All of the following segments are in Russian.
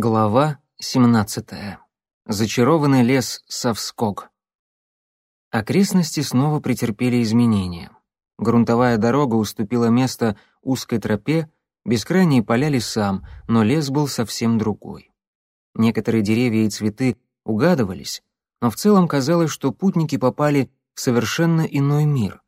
Глава 17. Зачарованный лес Совског. Окрестности снова претерпели изменения. Грунтовая дорога уступила место узкой тропе, бескрайние поля лесам, но лес был совсем другой. Некоторые деревья и цветы угадывались, но в целом казалось, что путники попали в совершенно иной мир.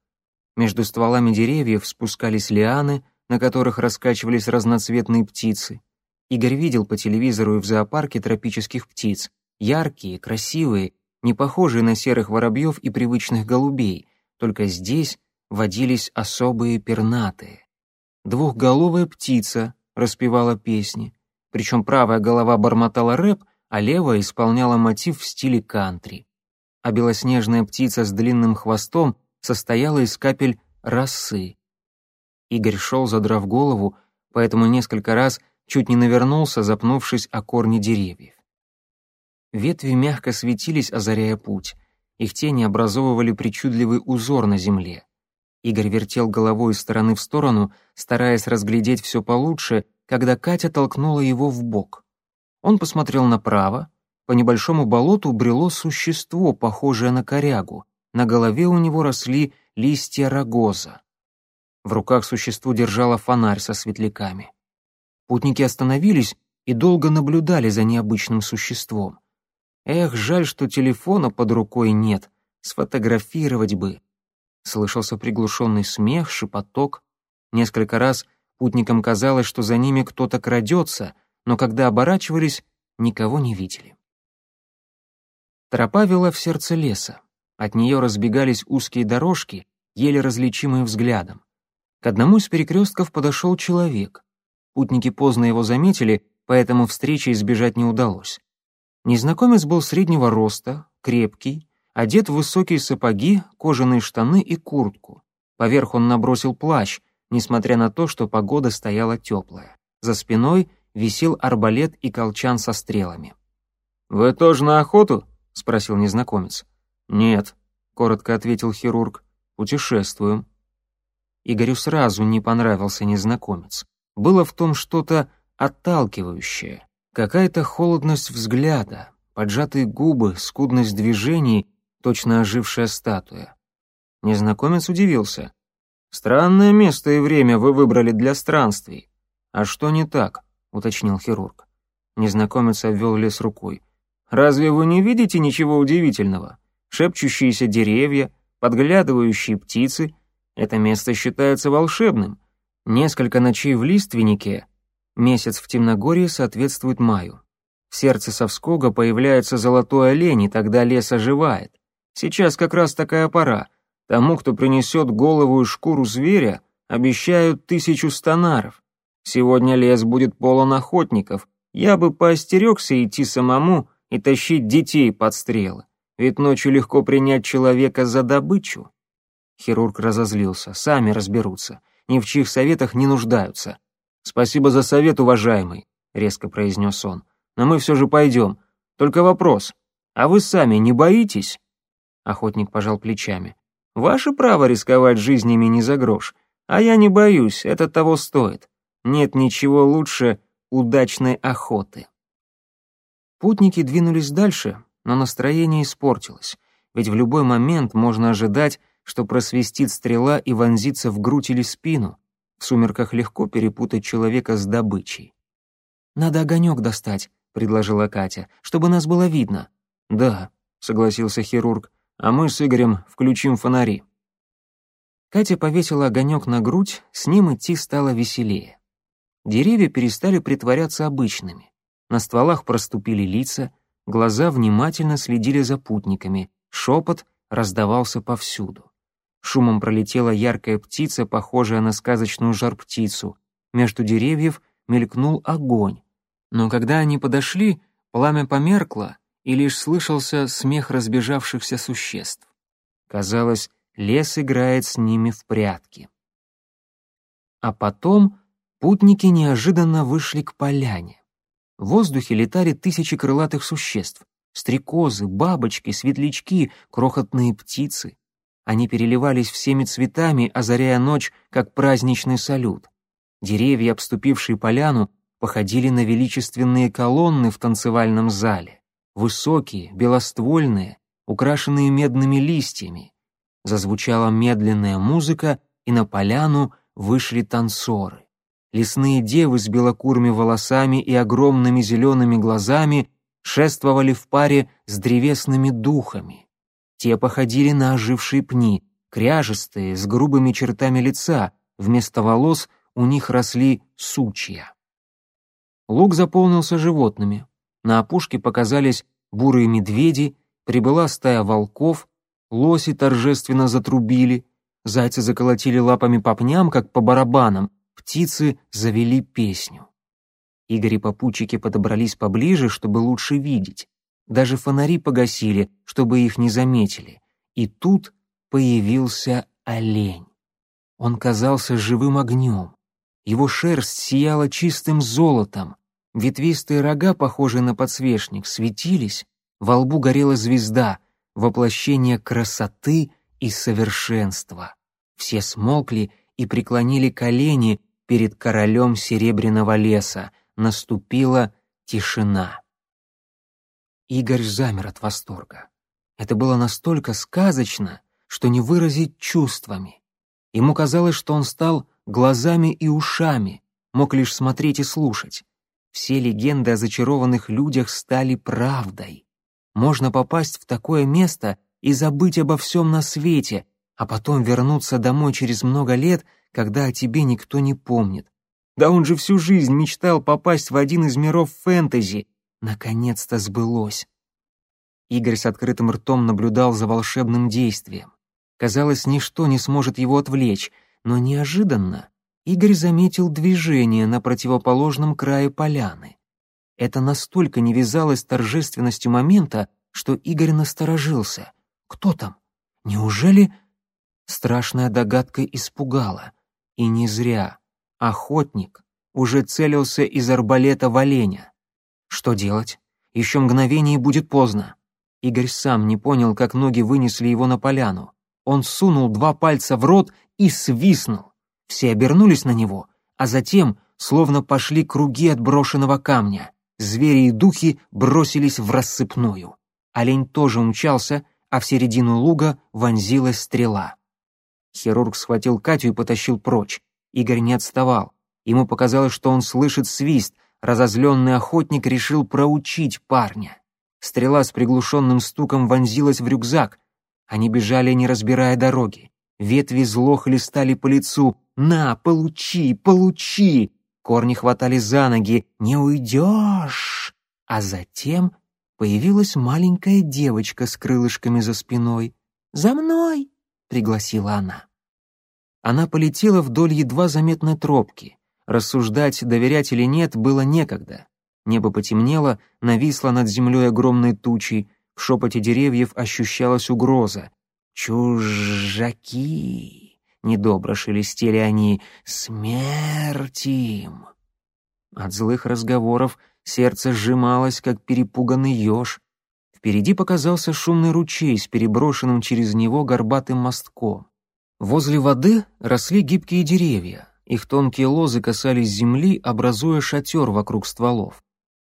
Между стволами деревьев спускались лианы, на которых раскачивались разноцветные птицы — Игорь видел по телевизору и в зоопарке тропических птиц. Яркие, красивые, не похожие на серых воробьев и привычных голубей, только здесь водились особые пернатые. Двухголовая птица распевала песни, причем правая голова бормотала рэп, а левая исполняла мотив в стиле кантри. А белоснежная птица с длинным хвостом состояла из капель росы. Игорь шел, задрав голову, поэтому несколько раз чуть не навернулся, запнувшись о корни деревьев. Ветви мягко светились, озаряя путь. Их тени образовывали причудливый узор на земле. Игорь вертел головой из стороны в сторону, стараясь разглядеть все получше, когда Катя толкнула его в бок. Он посмотрел направо. По небольшому болоту брело существо, похожее на корягу. На голове у него росли листья рогоза. В руках существо держало фонарь со светляками. Путники остановились и долго наблюдали за необычным существом. Эх, жаль, что телефона под рукой нет, сфотографировать бы. Слышался приглушенный смех, шепоток. Несколько раз путникам казалось, что за ними кто-то крадется, но когда оборачивались, никого не видели. Тропа вела в сердце леса. От нее разбегались узкие дорожки, еле различимые взглядом. К одному из перекрестков подошел человек. Путники поздно его заметили, поэтому встречи избежать не удалось. Незнакомец был среднего роста, крепкий, одет в высокие сапоги, кожаные штаны и куртку. Поверх он набросил плащ, несмотря на то, что погода стояла теплая. За спиной висел арбалет и колчан со стрелами. «Вы тоже на охоту?» — спросил незнакомец. «Нет», — коротко ответил хирург. «Путешествуем». Игорю сразу не понравился незнакомец. Было в том что-то отталкивающее, какая-то холодность взгляда, поджатые губы, скудность движений, точно ожившая статуя. Незнакомец удивился. «Странное место и время вы выбрали для странствий». «А что не так?» — уточнил хирург. Незнакомец обвел лес рукой. «Разве вы не видите ничего удивительного? Шепчущиеся деревья, подглядывающие птицы — это место считается волшебным. Несколько ночей в лиственнике, месяц в темногорье соответствует маю. В сердце Совскога появляется золотой олень, и тогда лес оживает. Сейчас как раз такая пора. Тому, кто принесет голову и шкуру зверя, обещают тысячу станаров. Сегодня лес будет полон охотников. Я бы поостерегся идти самому и тащить детей под стрелы. Ведь ночью легко принять человека за добычу. Хирург разозлился. Сами разберутся ни в чьих советах не нуждаются. «Спасибо за совет, уважаемый», — резко произнес он. «Но мы все же пойдем. Только вопрос. А вы сами не боитесь?» Охотник пожал плечами. «Ваше право рисковать жизнями не за грош. А я не боюсь, это того стоит. Нет ничего лучше удачной охоты». Путники двинулись дальше, но настроение испортилось, ведь в любой момент можно ожидать что просвистит стрела и вонзится в грудь или спину. В сумерках легко перепутать человека с добычей. «Надо огонек достать», — предложила Катя, — «чтобы нас было видно». «Да», — согласился хирург, — «а мы с Игорем включим фонари». Катя повесила огонек на грудь, с ним идти стало веселее. Деревья перестали притворяться обычными. На стволах проступили лица, глаза внимательно следили за путниками, шепот раздавался повсюду. Шумом пролетела яркая птица, похожая на сказочную жар-птицу. Между деревьев мелькнул огонь. Но когда они подошли, пламя померкло, и лишь слышался смех разбежавшихся существ. Казалось, лес играет с ними в прятки. А потом путники неожиданно вышли к поляне. В воздухе летали тысячи крылатых существ. Стрекозы, бабочки, светлячки, крохотные птицы. Они переливались всеми цветами, озаряя ночь, как праздничный салют. Деревья, обступившие поляну, походили на величественные колонны в танцевальном зале, высокие, белоствольные, украшенные медными листьями. Зазвучала медленная музыка, и на поляну вышли танцоры. Лесные девы с белокурыми волосами и огромными зелеными глазами шествовали в паре с древесными духами. Те походили на ожившие пни, кряжестые, с грубыми чертами лица, вместо волос у них росли сучья. Луг заполнился животными. На опушке показались бурые медведи, прибыла стая волков, лоси торжественно затрубили, зайцы заколотили лапами по пням, как по барабанам, птицы завели песню. Игорь и попутчики подобрались поближе, чтобы лучше видеть. Даже фонари погасили, чтобы их не заметили. И тут появился олень. Он казался живым огнем. Его шерсть сияла чистым золотом, ветвистые рога, похожие на подсвечник, светились, во лбу горела звезда, воплощение красоты и совершенства. Все смолкли и преклонили колени перед королем Серебряного леса. Наступила тишина. Игорь замер от восторга. Это было настолько сказочно, что не выразить чувствами. Ему казалось, что он стал глазами и ушами, мог лишь смотреть и слушать. Все легенды о зачарованных людях стали правдой. Можно попасть в такое место и забыть обо всем на свете, а потом вернуться домой через много лет, когда о тебе никто не помнит. Да он же всю жизнь мечтал попасть в один из миров фэнтези. Наконец-то сбылось. Игорь с открытым ртом наблюдал за волшебным действием. Казалось, ничто не сможет его отвлечь, но неожиданно Игорь заметил движение на противоположном крае поляны. Это настолько не вязалось с торжественностью момента, что Игорь насторожился. Кто там? Неужели... Страшная догадка испугала. И не зря. Охотник уже целился из арбалета в оленя. Что делать? Еще мгновение и будет поздно. Игорь сам не понял, как ноги вынесли его на поляну. Он сунул два пальца в рот и свистнул. Все обернулись на него, а затем словно пошли круги от брошенного камня. Звери и духи бросились в рассыпную. Олень тоже умчался, а в середину луга вонзилась стрела. Хирург схватил Катю и потащил прочь. Игорь не отставал. Ему показалось, что он слышит свист. Разозленный охотник решил проучить парня. Стрела с приглушенным стуком вонзилась в рюкзак. Они бежали, не разбирая дороги. Ветви зло хлестали по лицу. «На, получи, получи!» Корни хватали за ноги. «Не уйдешь!» А затем появилась маленькая девочка с крылышками за спиной. «За мной!» — пригласила она. Она полетела вдоль едва заметной тропки. Рассуждать, доверять или нет, было некогда. Небо потемнело, нависло над землей огромной тучей, в шепоте деревьев ощущалась угроза. «Чужаки!» — недобро шелестели они. «Смерть им!» От злых разговоров сердце сжималось, как перепуганный еж. Впереди показался шумный ручей с переброшенным через него горбатым мостком. Возле воды росли гибкие деревья. Их тонкие лозы касались земли, образуя шатер вокруг стволов.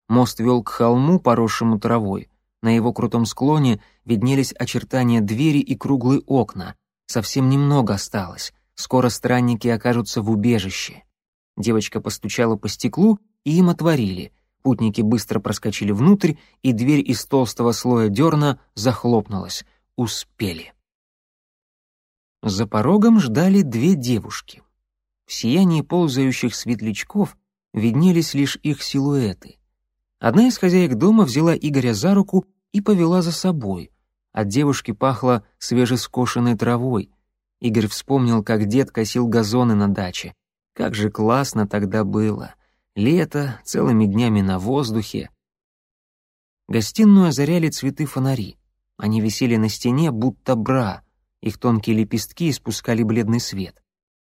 Мост вел к холму, поросшему травой. На его крутом склоне виднелись очертания двери и круглые окна. Совсем немного осталось. Скоро странники окажутся в убежище. Девочка постучала по стеклу, и им отворили. Путники быстро проскочили внутрь, и дверь из толстого слоя дерна захлопнулась. Успели. За порогом ждали две девушки. В сиянии ползающих светлячков виднелись лишь их силуэты. Одна из хозяек дома взяла Игоря за руку и повела за собой. От девушки пахло свежескошенной травой. Игорь вспомнил, как дед косил газоны на даче. Как же классно тогда было. Лето, целыми днями на воздухе. Гостиную озаряли цветы фонари. Они висели на стене, будто бра. Их тонкие лепестки испускали бледный свет.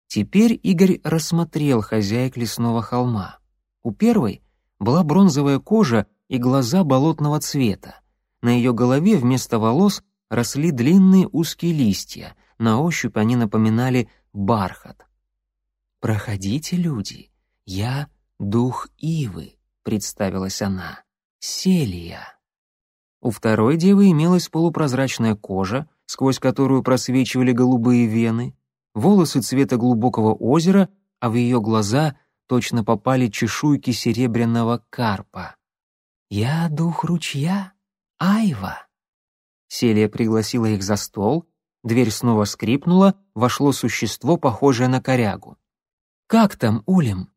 Теперь Игорь рассмотрел хозяек лесного холма. У первой была бронзовая кожа и глаза болотного цвета. На ее голове вместо волос росли длинные узкие листья, на ощупь они напоминали бархат. «Проходите, люди, я «Дух Ивы», — представилась она, — «Селия». У второй девы имелась полупрозрачная кожа, сквозь которую просвечивали голубые вены, волосы цвета глубокого озера, а в ее глаза точно попали чешуйки серебряного карпа. «Я дух ручья, Айва». Селия пригласила их за стол, дверь снова скрипнула, вошло существо, похожее на корягу. «Как там, Улем?»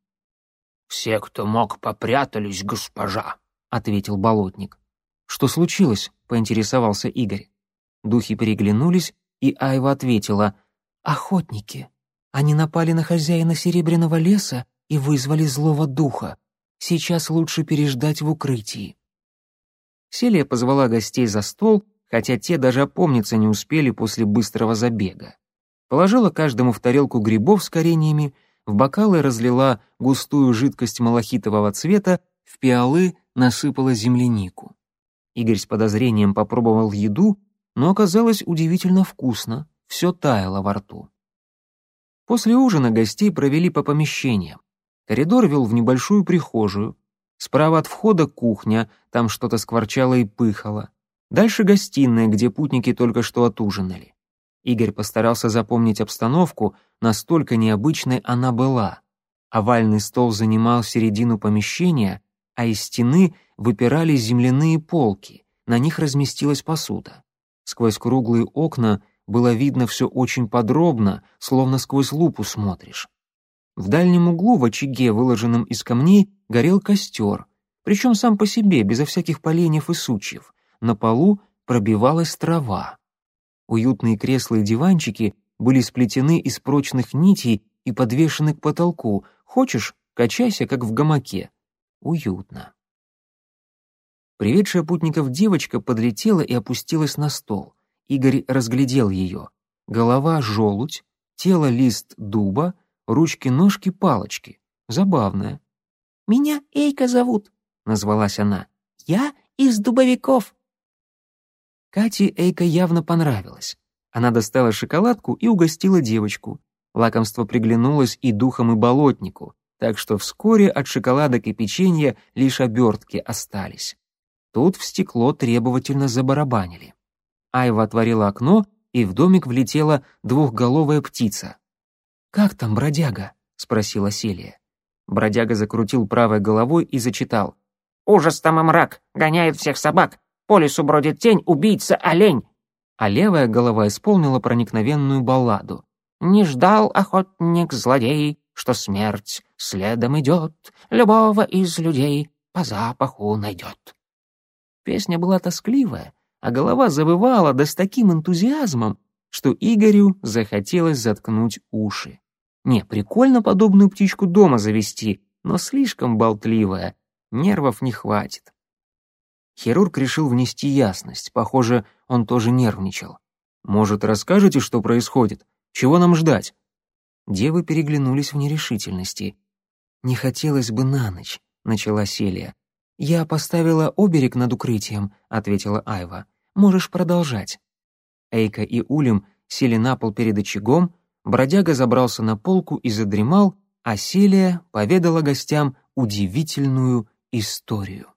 «Все, кто мог, попрятались, госпожа», — ответил болотник. «Что случилось?» — поинтересовался Игорь. Духи переглянулись, и Айва ответила. «Охотники. Они напали на хозяина Серебряного леса и вызвали злого духа. Сейчас лучше переждать в укрытии». Селия позвала гостей за стол, хотя те даже опомниться не успели после быстрого забега. Положила каждому в тарелку грибов с кореньями, в бокалы разлила густую жидкость малахитового цвета, в пиалы насыпала землянику. Игорь с подозрением попробовал еду, но оказалось удивительно вкусно, все таяло во рту. После ужина гостей провели по помещениям. Коридор вел в небольшую прихожую. Справа от входа кухня, там что-то скворчало и пыхало. Дальше гостиная, где путники только что отужинали. Игорь постарался запомнить обстановку, настолько необычной она была. Овальный стол занимал середину помещения, а из стены выпирали земляные полки, на них разместилась посуда. Сквозь круглые окна было видно все очень подробно, словно сквозь лупу смотришь. В дальнем углу в очаге, выложенном из камней, горел костер, причем сам по себе, безо всяких поленьев и сучьев. На полу пробивалась трава. Уютные кресла и диванчики были сплетены из прочных нитей и подвешены к потолку. Хочешь, качайся, как в гамаке. Уютно. Приведшая путников девочка подлетела и опустилась на стол. Игорь разглядел ее. Голова — желудь, тело — лист дуба, ручки-ножки — палочки. Забавная. «Меня Эйка зовут», — назвалась она. «Я из дубовиков». Кате Эйка явно понравилась. Она достала шоколадку и угостила девочку. Лакомство приглянулось и духом, и болотнику, так что вскоре от шоколадок и печенья лишь обертки остались. Тут в стекло требовательно забарабанили. Айва отворила окно, и в домик влетела двухголовая птица. «Как там, бродяга?» — спросила Селия. Бродяга закрутил правой головой и зачитал. «Ужас там и мрак, гоняет всех собак, по лесу бродит тень, убийца, олень!» А левая голова исполнила проникновенную балладу. «Не ждал охотник злодей, что смерть следом идет, любого из людей по запаху найдет». Песня была тоскливая, а голова завывала да с таким энтузиазмом, что Игорю захотелось заткнуть уши. Не, прикольно подобную птичку дома завести, но слишком болтливая, нервов не хватит. Хирург решил внести ясность. Похоже, он тоже нервничал. «Может, расскажете, что происходит? Чего нам ждать?» Девы переглянулись в нерешительности. «Не хотелось бы на ночь», — начала Селия. «Я поставила оберег над укрытием», — ответила Айва. «Можешь продолжать». Эйка и Улим сели на пол перед очагом, бродяга забрался на полку и задремал, а Селия поведала гостям удивительную историю.